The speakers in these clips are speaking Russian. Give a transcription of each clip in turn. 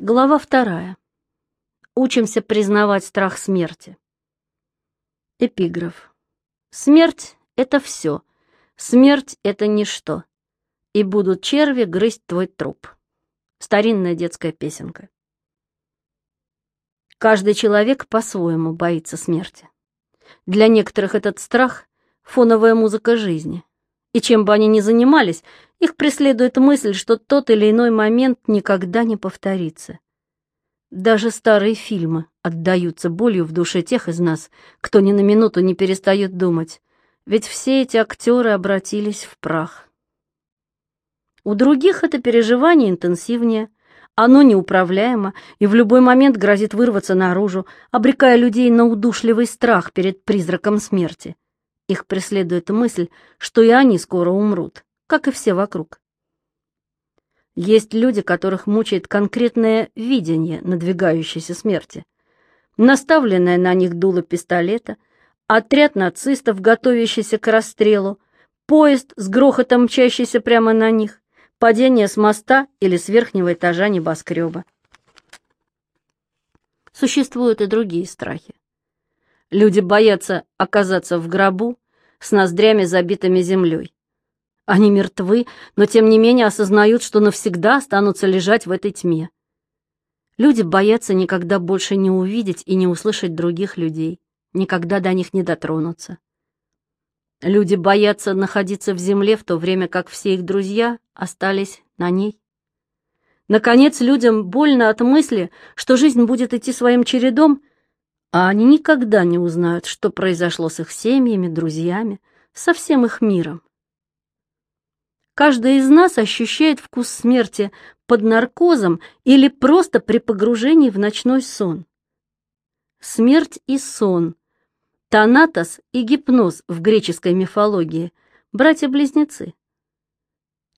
Глава вторая. Учимся признавать страх смерти. Эпиграф. Смерть — это все. Смерть — это ничто. И будут черви грызть твой труп. Старинная детская песенка. Каждый человек по-своему боится смерти. Для некоторых этот страх — фоновая музыка жизни. И чем бы они ни занимались, их преследует мысль, что тот или иной момент никогда не повторится. Даже старые фильмы отдаются болью в душе тех из нас, кто ни на минуту не перестает думать, ведь все эти актеры обратились в прах. У других это переживание интенсивнее, оно неуправляемо и в любой момент грозит вырваться наружу, обрекая людей на удушливый страх перед призраком смерти. Их преследует мысль, что и они скоро умрут как и все вокруг. Есть люди, которых мучает конкретное видение надвигающейся смерти. Наставленное на них дуло пистолета, отряд нацистов, готовящийся к расстрелу, поезд с грохотом мчащийся прямо на них, падение с моста или с верхнего этажа небоскреба. Существуют и другие страхи. Люди боятся оказаться в гробу с ноздрями забитыми землей. Они мертвы, но тем не менее осознают, что навсегда останутся лежать в этой тьме. Люди боятся никогда больше не увидеть и не услышать других людей, никогда до них не дотронуться. Люди боятся находиться в земле, в то время как все их друзья остались на ней. Наконец, людям больно от мысли, что жизнь будет идти своим чередом, а они никогда не узнают, что произошло с их семьями, друзьями, со всем их миром. Каждый из нас ощущает вкус смерти под наркозом или просто при погружении в ночной сон. Смерть и сон. Танатос и гипноз в греческой мифологии. Братья-близнецы.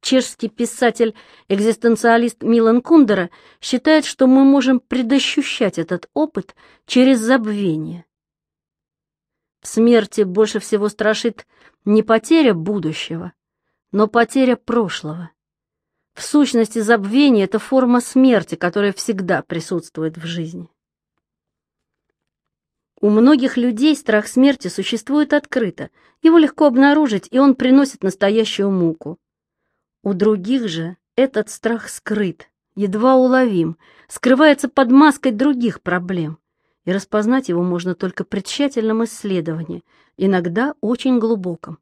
Чешский писатель-экзистенциалист Милан Кундера считает, что мы можем предощущать этот опыт через забвение. В смерти больше всего страшит не потеря будущего, но потеря прошлого. В сущности, забвение — это форма смерти, которая всегда присутствует в жизни. У многих людей страх смерти существует открыто, его легко обнаружить, и он приносит настоящую муку. У других же этот страх скрыт, едва уловим, скрывается под маской других проблем, и распознать его можно только при тщательном исследовании, иногда очень глубоком.